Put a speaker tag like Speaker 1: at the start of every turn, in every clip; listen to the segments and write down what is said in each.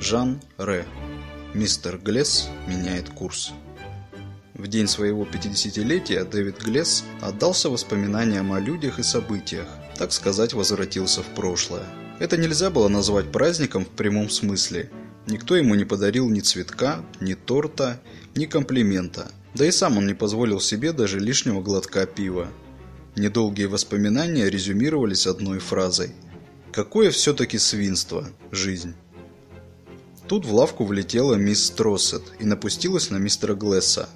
Speaker 1: Жан Ре. Мистер Глесс меняет курс. В день своего 50-летия Дэвид Глесс отдался воспоминаниям о людях и событиях, так сказать, возвратился в прошлое. Это нельзя было назвать праздником в прямом смысле. Никто ему не подарил ни цветка, ни торта, ни комплимента. Да и сам он не позволил себе даже лишнего глотка пива. Недолгие воспоминания резюмировались одной фразой. Какое все-таки свинство – жизнь. Тут в лавку влетела мисс Троссет и напустилась на мистера Глесса.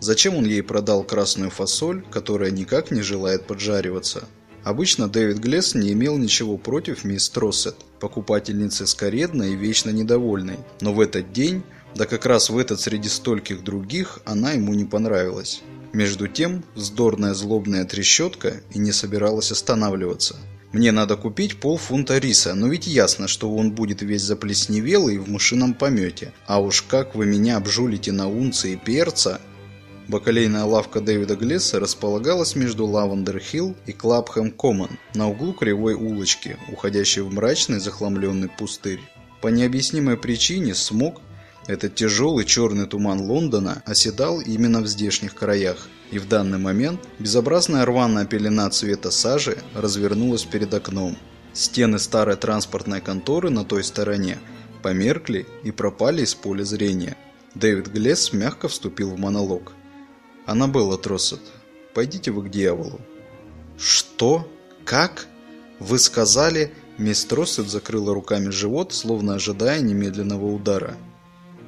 Speaker 1: Зачем он ей продал красную фасоль, которая никак не желает поджариваться? Обычно Дэвид Глесс не имел ничего против мисс Троссет, покупательницы скоредной и вечно недовольной. Но в этот день, да как раз в этот среди стольких других, она ему не понравилась. Между тем, вздорная злобная трещотка и не собиралась останавливаться. Мне надо купить полфунта риса, но ведь ясно, что он будет весь заплесневелый в мышином помете. А уж как вы меня обжулите на унции перца... Бакалейная лавка Дэвида Глесса располагалась между Лавандер-Хилл и Клапхэм-Коммон на углу кривой улочки, уходящей в мрачный захламленный пустырь. По необъяснимой причине смог, этот тяжелый черный туман Лондона, оседал именно в здешних краях. И в данный момент безобразная рваная пелена цвета сажи развернулась перед окном. Стены старой транспортной конторы на той стороне померкли и пропали из поля зрения. Дэвид Глесс мягко вступил в монолог. «Аннабелла Троссет, пойдите вы к дьяволу». «Что? Как? Вы сказали...» Мисс Троссет закрыла руками живот, словно ожидая немедленного удара.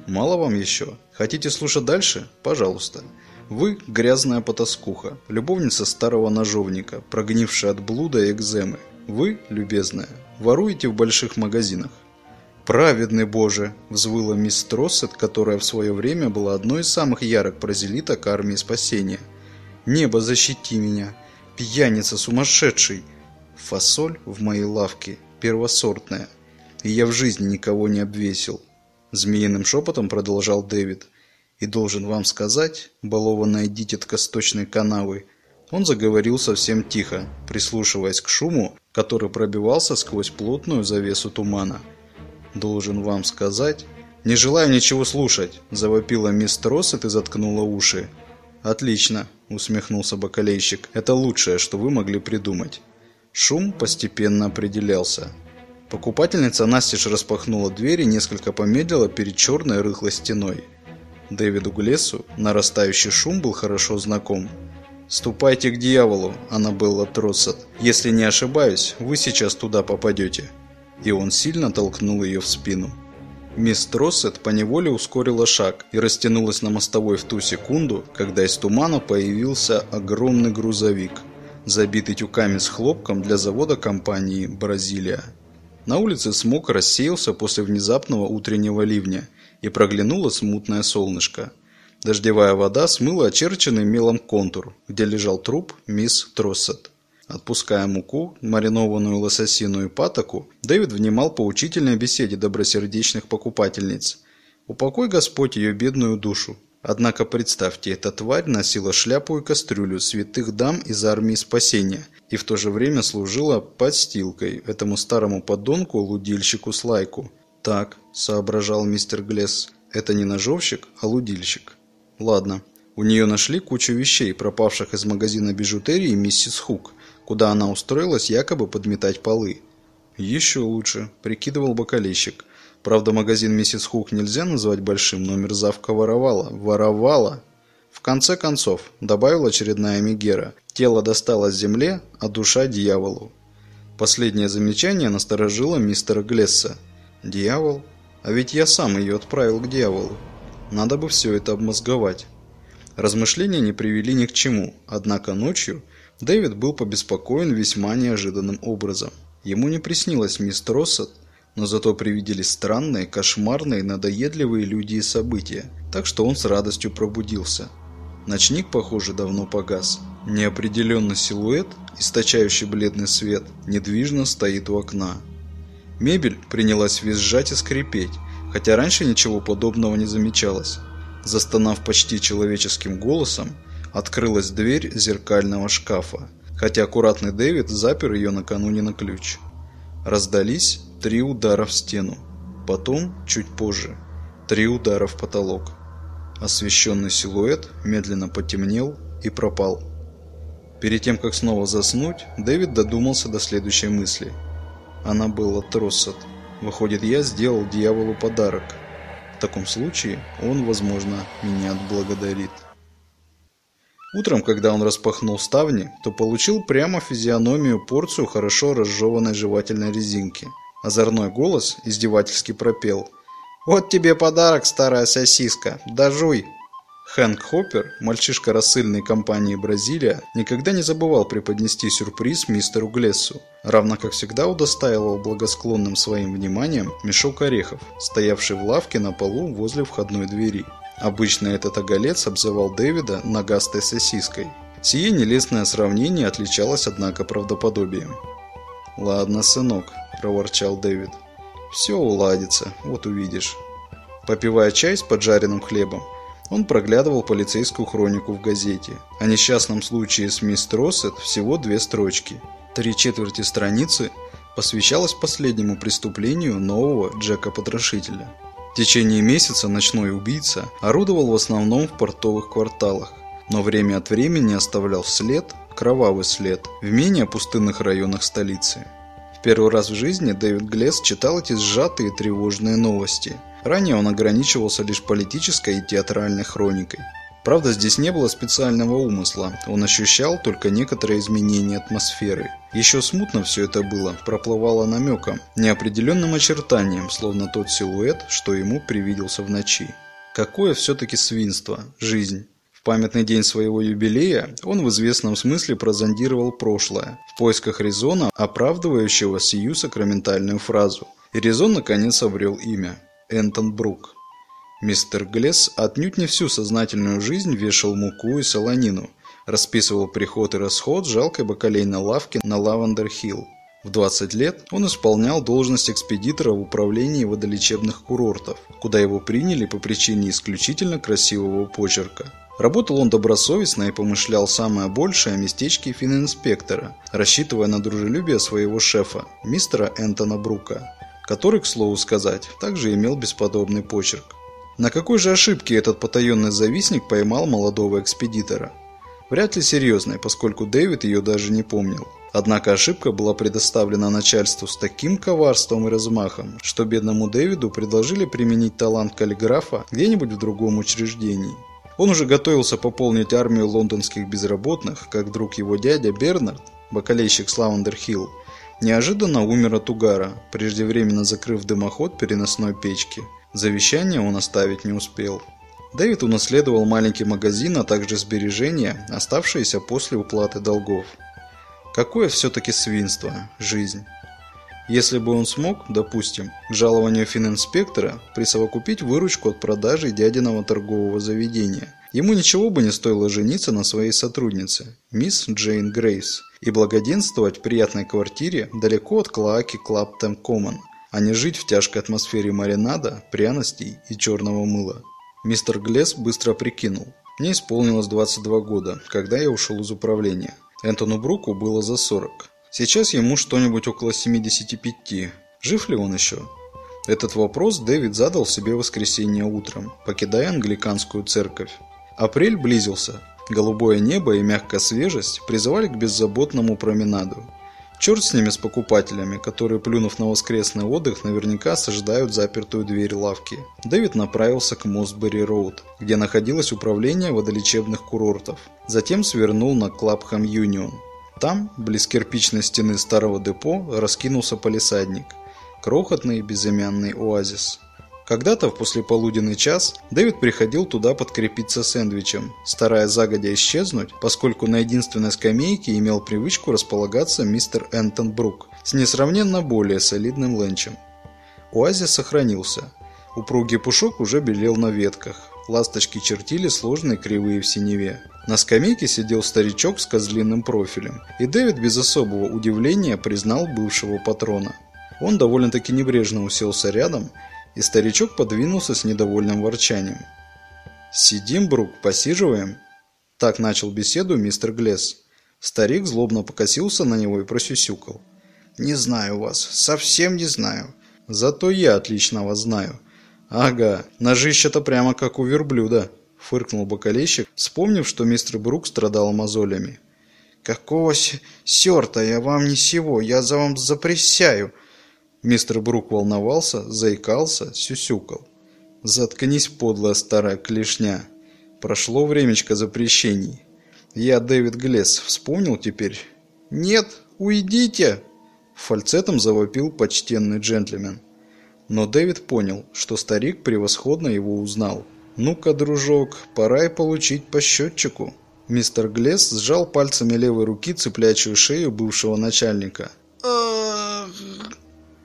Speaker 1: «Мало вам еще? Хотите слушать дальше? Пожалуйста». Вы – грязная потаскуха, любовница старого ножовника, прогнившая от блуда и экземы. Вы, любезная, воруете в больших магазинах. «Праведный Боже!» – взвыла мисс Троссет, которая в свое время была одной из самых ярок прозелиток армии спасения. «Небо, защити меня! Пьяница сумасшедший! Фасоль в моей лавке первосортная, и я в жизни никого не обвесил!» Змеиным шепотом продолжал Дэвид – и должен вам сказать, балованная дитятка сточной канавы, он заговорил совсем тихо, прислушиваясь к шуму, который пробивался сквозь плотную завесу тумана. «Должен вам сказать...» «Не желаю ничего слушать», – завопила мисс Троссет и заткнула уши. «Отлично», – усмехнулся бакалейщик. «Это лучшее, что вы могли придумать». Шум постепенно определялся. Покупательница настежь распахнула дверь и несколько помедлила перед черной рыхлой стеной. Дэвиду Глессу нарастающий шум был хорошо знаком. «Ступайте к дьяволу, Аннабелла Троссет. Если не ошибаюсь, вы сейчас туда попадете». И он сильно толкнул ее в спину. Мисс Троссет поневоле ускорила шаг и растянулась на мостовой в ту секунду, когда из тумана появился огромный грузовик, забитый тюками с хлопком для завода компании «Бразилия». На улице смог рассеялся после внезапного утреннего ливня – и проглянуло смутное солнышко. Дождевая вода смыла очерченный мелом контур, где лежал труп мисс Троссет. Отпуская муку, маринованную лососиную патоку, Дэвид внимал поучительной беседе добросердечных покупательниц. «Упокой Господь ее бедную душу». Однако представьте, эта тварь носила шляпу и кастрюлю святых дам из армии спасения и в то же время служила подстилкой этому старому подонку-лудильщику Слайку, «Так», – соображал мистер Глесс, – «это не ножовщик, а лудильщик». «Ладно». У нее нашли кучу вещей, пропавших из магазина бижутерии миссис Хук, куда она устроилась якобы подметать полы. «Еще лучше», – прикидывал бокалейщик. Правда, магазин миссис Хук нельзя назвать большим, но мерзавка воровала. Воровала! В конце концов, добавила очередная Мегера, тело досталось земле, а душа дьяволу. Последнее замечание насторожило мистера Глесса. Дьявол? А ведь я сам ее отправил к дьяволу. Надо бы все это обмозговать. Размышления не привели ни к чему, однако ночью Дэвид был побеспокоен весьма неожиданным образом. Ему не приснилась мисс Троссет, но зато привиделись странные, кошмарные, надоедливые люди и события, так что он с радостью пробудился. Ночник, похоже, давно погас. Неопределенный силуэт, источающий бледный свет, недвижно стоит у окна. Мебель принялась визжать и скрипеть, хотя раньше ничего подобного не замечалось. Застонав почти человеческим голосом, открылась дверь зеркального шкафа, хотя аккуратный Дэвид запер ее накануне на ключ. Раздались три удара в стену. потом, чуть позже, три удара в потолок. Освещенный силуэт медленно потемнел и пропал. Перед тем, как снова заснуть, Дэвид додумался до следующей мысли. Она была Троссет. Выходит, я сделал дьяволу подарок. В таком случае он, возможно, меня отблагодарит. Утром, когда он распахнул ставни, то получил прямо физиономию порцию хорошо разжеванной жевательной резинки. Озорной голос издевательски пропел. «Вот тебе подарок, старая сосиска! Дожуй!» Хэнк Хоппер, мальчишка рассыльной компании «Бразилия», никогда не забывал преподнести сюрприз мистеру Глессу, равно как всегда удостаивал благосклонным своим вниманием мешок орехов, стоявший в лавке на полу возле входной двери. Обычно этот оголец обзывал Дэвида нагастой сосиской. Сие нелестное сравнение отличалось, однако, правдоподобием. «Ладно, сынок», – проворчал Дэвид. «Все уладится, вот увидишь». Попивая чай с поджаренным хлебом, он проглядывал полицейскую хронику в газете. О несчастном случае с мисс Троссет всего две строчки. Три четверти страницы посвящалось последнему преступлению нового Джека-потрошителя. В течение месяца ночной убийца орудовал в основном в портовых кварталах, но время от времени оставлял след, кровавый след, в менее пустынных районах столицы. В первый раз в жизни Дэвид Глесс читал эти сжатые тревожные новости – Ранее он ограничивался лишь политической и театральной хроникой. Правда, здесь не было специального умысла, он ощущал только некоторые изменения атмосферы. Еще смутно все это было, проплывало намеком, неопределенным очертанием, словно тот силуэт, что ему привиделся в ночи. Какое все-таки свинство, жизнь. В памятный день своего юбилея он в известном смысле прозондировал прошлое, в поисках резона, оправдывающего сию сакраментальную фразу. И резон наконец обрел имя. Энтон Брук. Мистер Глесс отнюдь не всю сознательную жизнь вешал муку и солонину, расписывал приход и расход жалкой бакалейной лавки на Лавандер-Хилл. В 20 лет он исполнял должность экспедитора в управлении водолечебных курортов, куда его приняли по причине исключительно красивого почерка. Работал он добросовестно и помышлял самое большее о местечке фининспектора, рассчитывая на дружелюбие своего шефа, мистера Энтона Брука который, к слову сказать, также имел бесподобный почерк. На какой же ошибке этот потаенный завистник поймал молодого экспедитора? Вряд ли серьезной, поскольку Дэвид ее даже не помнил. Однако ошибка была предоставлена начальству с таким коварством и размахом, что бедному Дэвиду предложили применить талант каллиграфа где-нибудь в другом учреждении. Он уже готовился пополнить армию лондонских безработных, как вдруг его дядя Бернард, бакалейщик Славандер-Хилл, Неожиданно умер от угара, преждевременно закрыв дымоход переносной печки. Завещание он оставить не успел. Дэвид унаследовал маленький магазин, а также сбережения, оставшиеся после уплаты долгов. Какое все-таки свинство, жизнь. Если бы он смог, допустим, к жалованию фининспектора присовокупить выручку от продажи дядиного торгового заведения, ему ничего бы не стоило жениться на своей сотруднице, мисс Джейн Грейс, и благоденствовать в приятной квартире далеко от Клоаки Клаптем Коммон, а не жить в тяжкой атмосфере маринада, пряностей и черного мыла. Мистер Глесс быстро прикинул. Мне исполнилось 22 года, когда я ушел из управления. Энтону Бруку было за 40. Сейчас ему что-нибудь около 75. Жив ли он еще? Этот вопрос Дэвид задал себе в воскресенье утром, покидая англиканскую церковь. Апрель близился, Голубое небо и мягкая свежесть призывали к беззаботному променаду. Черт с ними, с покупателями, которые, плюнув на воскресный отдых, наверняка сождают запертую дверь лавки. Дэвид направился к Мосбери-Роуд, где находилось управление водолечебных курортов. Затем свернул на Клабхэм Юнион. Там, близ кирпичной стены старого депо, раскинулся полисадник. Крохотный безымянный оазис. Когда-то в послеполуденный час Дэвид приходил туда подкрепиться сэндвичем, стараясь загодя исчезнуть, поскольку на единственной скамейке имел привычку располагаться мистер Энтон Брук с несравненно более солидным ленчем. Оазис сохранился. Упругий пушок уже белел на ветках. Ласточки чертили сложные кривые в синеве. На скамейке сидел старичок с козлиным профилем, и Дэвид без особого удивления признал бывшего патрона. Он довольно-таки небрежно уселся рядом и старичок подвинулся с недовольным ворчанием. «Сидим, Брук, посиживаем?» Так начал беседу мистер Глесс. Старик злобно покосился на него и просюсюкал. «Не знаю вас, совсем не знаю. Зато я отлично вас знаю. Ага, ножище-то прямо как у верблюда, фыркнул бокалейщик, вспомнив, что мистер Брук страдал мозолями.
Speaker 2: Какого сёрта я вам не сего, я за вам запрещаю.
Speaker 1: Мистер Брук волновался, заикался, сюсюкал. Заткнись, подлая старая клешня. Прошло времечко запрещений. Я Дэвид Глесс, вспомнил теперь?
Speaker 2: Нет, уйдите!
Speaker 1: Фальцетом завопил почтенный джентльмен. Но Дэвид понял, что старик превосходно его узнал. «Ну-ка, дружок, пора и получить по счетчику». Мистер Глесс сжал пальцами левой руки цыплячью шею бывшего начальника.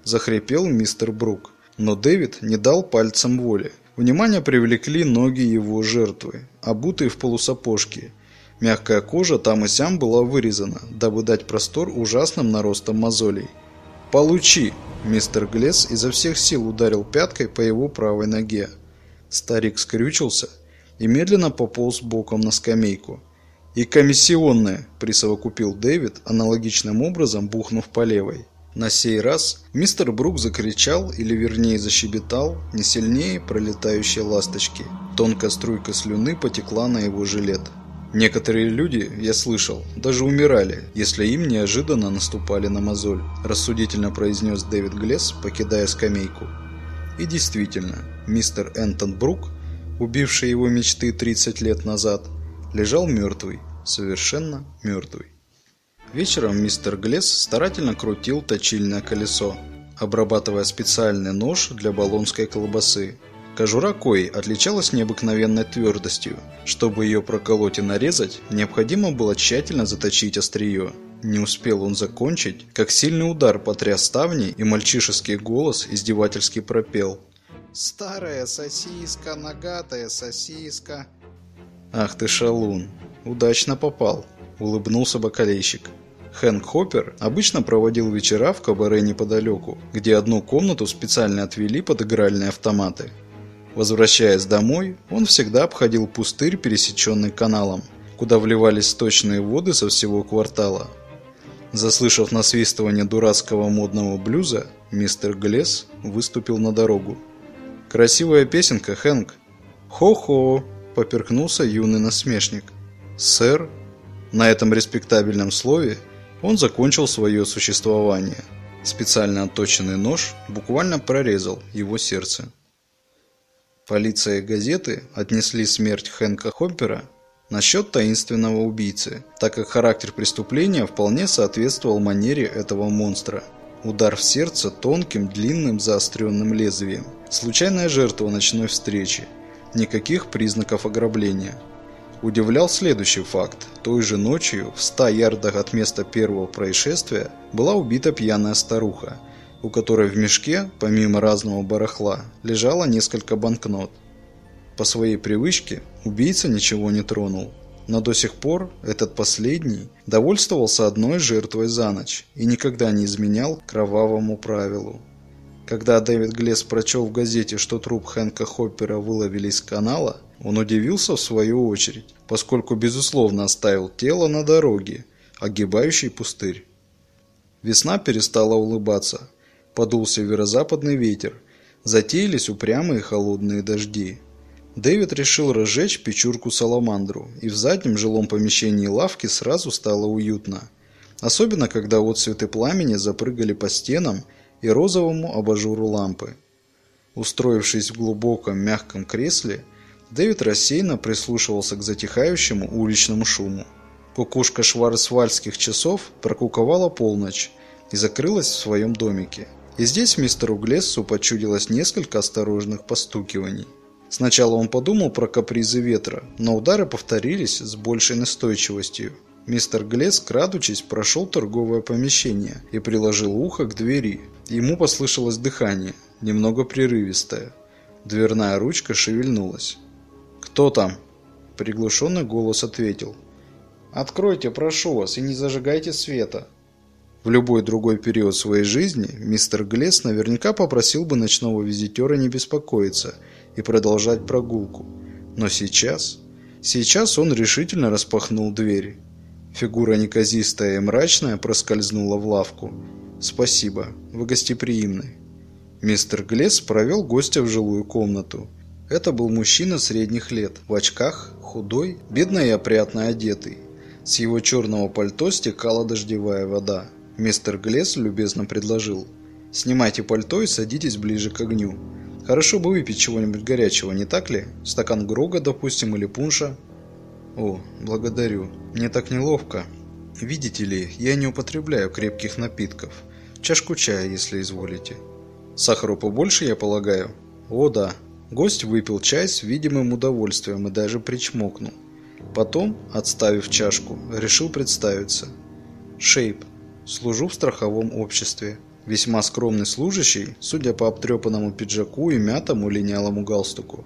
Speaker 1: Захрипел мистер Брук. Но Дэвид не дал пальцам воли. Внимание привлекли ноги его жертвы, обутые в полусапожки. Мягкая кожа там и сям была вырезана, дабы дать простор ужасным наростам мозолей. «Получи!» Мистер Глесс изо всех сил ударил пяткой по его правой ноге. Старик скрючился и медленно пополз боком на скамейку. «И комиссионное!» – присовокупил Дэвид, аналогичным образом бухнув по левой. На сей раз мистер Брук закричал, или вернее защебетал, не сильнее пролетающей ласточки. Тонкая струйка слюны потекла на его жилет. Некоторые люди, я слышал, даже умирали, если им неожиданно наступали на мозоль, рассудительно произнес Дэвид Глесс, покидая скамейку. И действительно, мистер Энтон Брук, убивший его мечты 30 лет назад, лежал мертвый, совершенно мертвый. Вечером мистер Глесс старательно крутил точильное колесо, обрабатывая специальный нож для болонской колбасы. Кожура кои отличалась необыкновенной твердостью. Чтобы ее проколоть и нарезать, необходимо было тщательно заточить острие. Не успел он закончить, как сильный удар потряс ставни, и мальчишеский голос издевательски пропел.
Speaker 2: «Старая сосиска, нагатая сосиска».
Speaker 1: «Ах ты шалун! Удачно попал!» – улыбнулся бокалейщик. Хэнк Хоппер обычно проводил вечера в кабаре неподалеку, где одну комнату специально отвели под игральные автоматы. Возвращаясь домой, он всегда обходил пустырь, пересеченный каналом, куда вливались сточные воды со всего квартала. Заслышав насвистывание дурацкого модного блюза, мистер Глесс выступил на дорогу. «Красивая песенка, Хэнк!» «Хо-хо!» – поперкнулся юный насмешник. «Сэр!» На этом респектабельном слове он закончил свое существование. Специально отточенный нож буквально прорезал его сердце. Полиция и газеты отнесли смерть Хэнка Хоппера на счет таинственного убийцы, так как характер преступления вполне соответствовал манере этого монстра. Удар в сердце тонким, длинным, заостренным лезвием. Случайная жертва ночной встречи. Никаких признаков ограбления. Удивлял следующий факт. Той же ночью, в 100 ярдах от места первого происшествия, была убита пьяная старуха, у которой в мешке, помимо разного барахла, лежало несколько банкнот. По своей привычке убийца ничего не тронул. Но до сих пор этот последний довольствовался одной жертвой за ночь и никогда не изменял кровавому правилу. Когда Дэвид Глесс прочел в газете, что труп Хэнка Хоппера выловили из канала, он удивился в свою очередь, поскольку безусловно оставил тело на дороге, огибающей пустырь. Весна перестала улыбаться. Подул северо-западный ветер. Затеялись упрямые холодные дожди. Дэвид решил разжечь печурку-саламандру, и в заднем жилом помещении лавки сразу стало уютно. Особенно, когда отцветы пламени запрыгали по стенам и розовому абажуру лампы. Устроившись в глубоком мягком кресле, Дэвид рассеянно прислушивался к затихающему уличному шуму. Кукушка шварцвальдских часов прокуковала полночь и закрылась в своем домике. И здесь мистеру Глессу почудилось несколько осторожных постукиваний. Сначала он подумал про капризы ветра, но удары повторились с большей настойчивостью. Мистер Глесс, крадучись, прошел торговое помещение и приложил ухо к двери. Ему послышалось дыхание, немного прерывистое. Дверная ручка шевельнулась. «Кто там?» Приглушенный голос ответил. «Откройте, прошу вас, и не зажигайте света». В любой другой период своей жизни мистер Глесс наверняка попросил бы ночного визитера не беспокоиться и продолжать прогулку. Но сейчас... Сейчас он решительно распахнул двери. Фигура неказистая и мрачная проскользнула в лавку. «Спасибо, вы гостеприимны». Мистер Глесс провел гостя в жилую комнату. Это был мужчина средних лет, в очках, худой, бедно и опрятно одетый. С его черного пальто стекала дождевая вода. Мистер Глесс любезно предложил. «Снимайте пальто и садитесь ближе к огню. Хорошо бы выпить чего-нибудь горячего, не так ли? Стакан Грога, допустим, или пунша?» «О, благодарю. Мне так неловко. Видите ли, я не употребляю крепких напитков. Чашку чая, если изволите». «Сахару побольше, я полагаю?» «О, да». Гость выпил чай с видимым удовольствием и даже причмокнул. Потом, отставив чашку, решил представиться. «Шейп. Служу в страховом обществе. Весьма скромный служащий, судя по обтрепанному пиджаку и мятому линялому галстуку.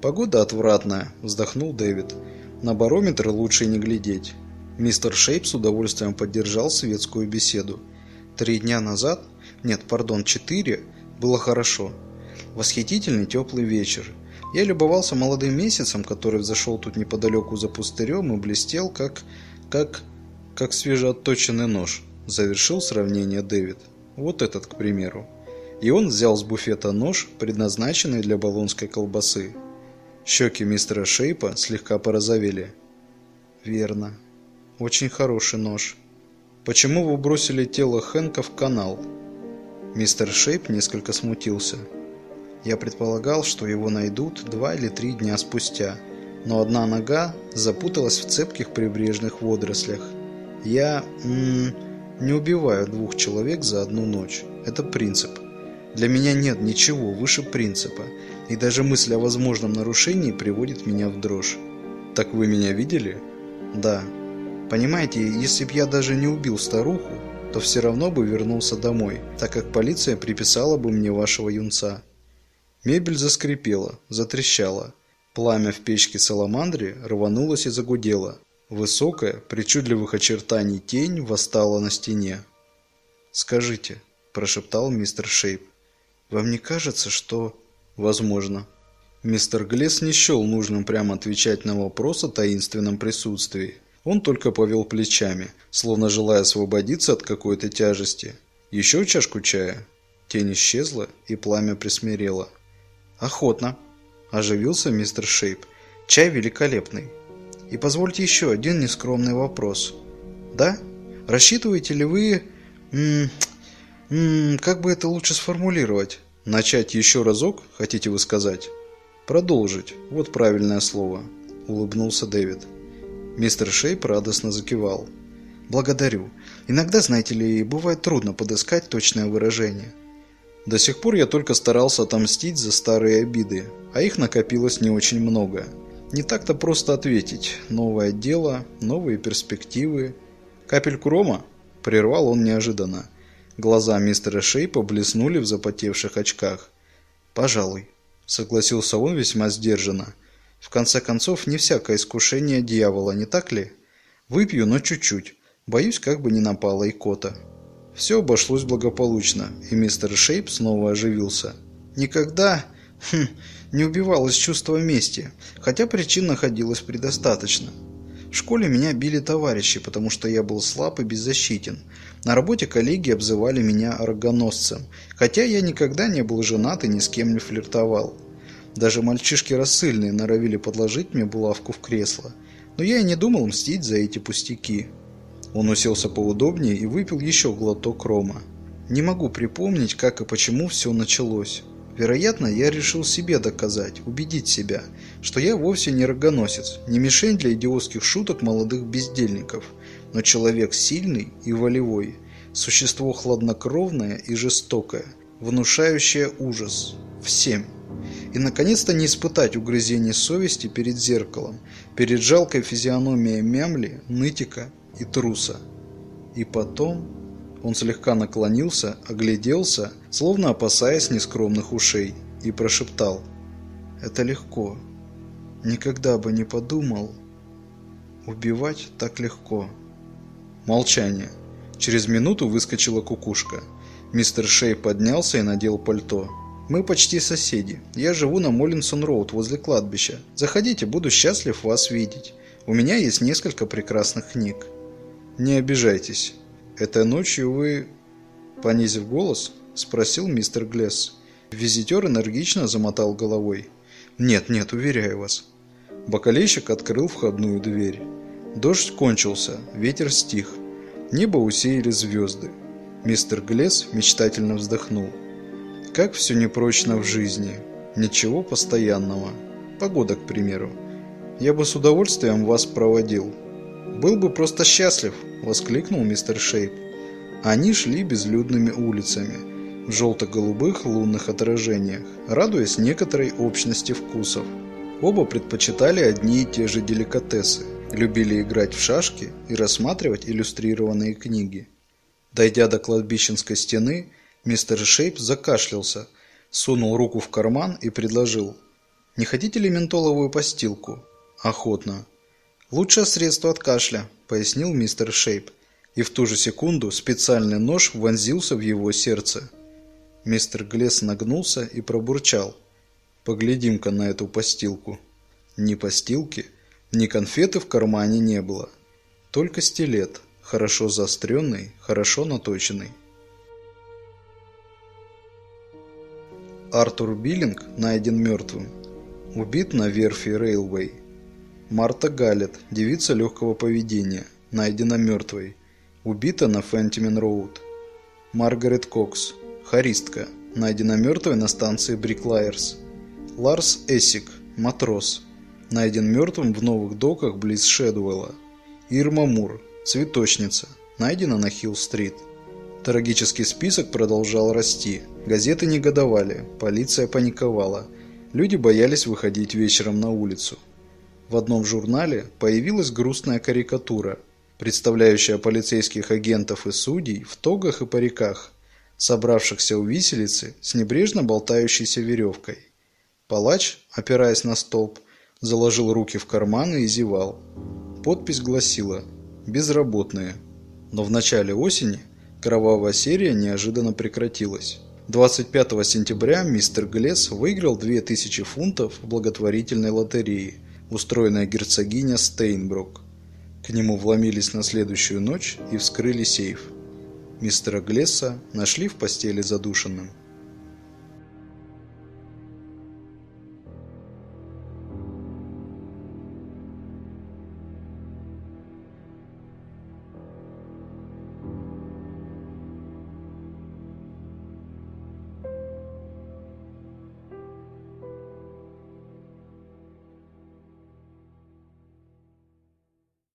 Speaker 1: «Погода отвратная», – вздохнул Дэвид. «На барометр лучше не глядеть». Мистер Шейп с удовольствием поддержал светскую беседу. Три дня назад, нет, пардон, четыре, было хорошо. Восхитительный теплый вечер. Я любовался молодым месяцем, который взошел тут неподалеку за пустырем и блестел, как... как... как свежеотточенный нож. Завершил сравнение Дэвид. Вот этот, к примеру. И он взял с буфета нож, предназначенный для болонской колбасы. Щеки мистера Шейпа слегка порозовели. «Верно. Очень хороший нож. Почему вы бросили тело Хэнка в канал?» Мистер Шейп несколько смутился. Я предполагал, что его найдут два или три дня спустя, но одна нога запуталась в цепких прибрежных водорослях. Я... М -м, не убиваю двух человек за одну ночь. Это принцип. Для меня нет ничего выше принципа, и даже мысль о возможном нарушении приводит меня в дрожь. Так вы меня видели? Да. Понимаете, если б я даже не убил старуху, то все равно бы вернулся домой, так как полиция приписала бы мне вашего юнца. Мебель заскрипела, затрещала. Пламя в печке саламандре рванулось и загудело. Высокая, причудливых очертаний тень восстала на стене. «Скажите», – прошептал мистер Шейп, – «вам не кажется, что...» «Возможно». Мистер Глесс не счел нужным прямо отвечать на вопрос о таинственном присутствии. Он только повел плечами, словно желая освободиться от какой-то тяжести. «Еще чашку чая?» Тень исчезла, и пламя присмирело. «Охотно», – оживился мистер Шейп. «Чай великолепный. И позвольте еще один нескромный вопрос. Да? Рассчитываете ли вы... М -м, как бы это лучше сформулировать? Начать еще разок, хотите вы сказать? Продолжить. Вот правильное слово. Улыбнулся Дэвид. Мистер Шейп радостно закивал. Благодарю. Иногда, знаете ли, бывает трудно подыскать точное выражение. До сих пор я только старался отомстить за старые обиды, а их накопилось не очень много. Не так-то просто ответить. Новое дело, новые перспективы. Капельку рома? Прервал он неожиданно. Глаза мистера Шейпа блеснули в запотевших очках. «Пожалуй», — согласился он весьма сдержанно. «В конце концов, не всякое искушение дьявола, не так ли? Выпью, но чуть-чуть. Боюсь, как бы не напала икота». Все обошлось благополучно, и мистер Шейп снова оживился. «Никогда... Хм, не убивал из чувства мести, хотя причин находилось предостаточно. В школе меня били товарищи, потому что я был слаб и беззащитен. На работе коллеги обзывали меня оргоносцем, хотя я никогда не был женат и ни с кем не флиртовал. Даже мальчишки рассыльные норовили подложить мне булавку в кресло. Но я и не думал мстить за эти пустяки. Он уселся поудобнее и выпил еще глоток рома. Не могу припомнить, как и почему все началось. Вероятно, я решил себе доказать, убедить себя, что я вовсе не рогоносец, не мишень для идиотских шуток молодых бездельников, но человек сильный и волевой, существо хладнокровное и жестокое, внушающее ужас. Всем. И, наконец-то, не испытать угрызений совести перед зеркалом, перед жалкой физиономией мямли, нытика и труса. И потом он слегка наклонился, огляделся, словно опасаясь нескромных ушей, и прошептал. «Это легко. Никогда бы не подумал. Убивать так легко». Молчание. Через минуту выскочила кукушка. Мистер Шей поднялся и надел пальто. «Мы почти соседи. Я живу на Моллинсон-Роуд возле кладбища. Заходите, буду счастлив вас видеть. У меня есть несколько прекрасных книг». «Не обижайтесь. Этой ночью вы...» Понизив голос, – спросил мистер Глесс. Визитер энергично замотал головой. «Нет, нет, уверяю вас». Бакалейщик открыл входную дверь. Дождь кончился, ветер стих. Небо усеяли звезды. Мистер Глесс мечтательно вздохнул. Как все непрочно в жизни. Ничего постоянного. Погода, к примеру. Я бы с удовольствием вас проводил. Был бы просто счастлив, воскликнул мистер Шейп. Они шли безлюдными улицами, в желто-голубых лунных отражениях, радуясь некоторой общности вкусов. Оба предпочитали одни и те же деликатесы, любили играть в шашки и рассматривать иллюстрированные книги. Дойдя до кладбищенской стены, Мистер Шейп закашлялся, сунул руку в карман и предложил. «Не хотите ли ментоловую постилку?» «Охотно». «Лучшее средство от кашля», – пояснил мистер Шейп. И в ту же секунду специальный нож вонзился в его сердце. Мистер Глесс нагнулся и пробурчал. «Поглядим-ка на эту постилку». Ни постилки, ни конфеты в кармане не было. Только стилет, хорошо заостренный, хорошо наточенный. Артур Биллинг найден мертвым. Убит на верфи Рейлвей. Марта Галлет, девица легкого поведения, найдена мертвой. Убита на Фентимен Роуд. Маргарет Кокс, хористка, найдена мертвой на станции Бриклайерс. Ларс Эссик, матрос, найден мертвым в новых доках близ Шедуэлла. Ирма Мур, цветочница, найдена на Хилл-стрит. Трагический список продолжал расти. Газеты негодовали, полиция паниковала. Люди боялись выходить вечером на улицу. В одном журнале появилась грустная карикатура, представляющая полицейских агентов и судей в тогах и париках, собравшихся у виселицы с небрежно болтающейся веревкой. Палач, опираясь на столб, заложил руки в карманы и зевал. Подпись гласила «Безработные». Но в начале осени Кровавая серия неожиданно прекратилась. 25 сентября мистер Глесс выиграл 2000 фунтов в благотворительной лотерее, устроенной герцогиня Стейнброк. К нему вломились на следующую ночь и вскрыли сейф. Мистера Глесса нашли в постели задушенным.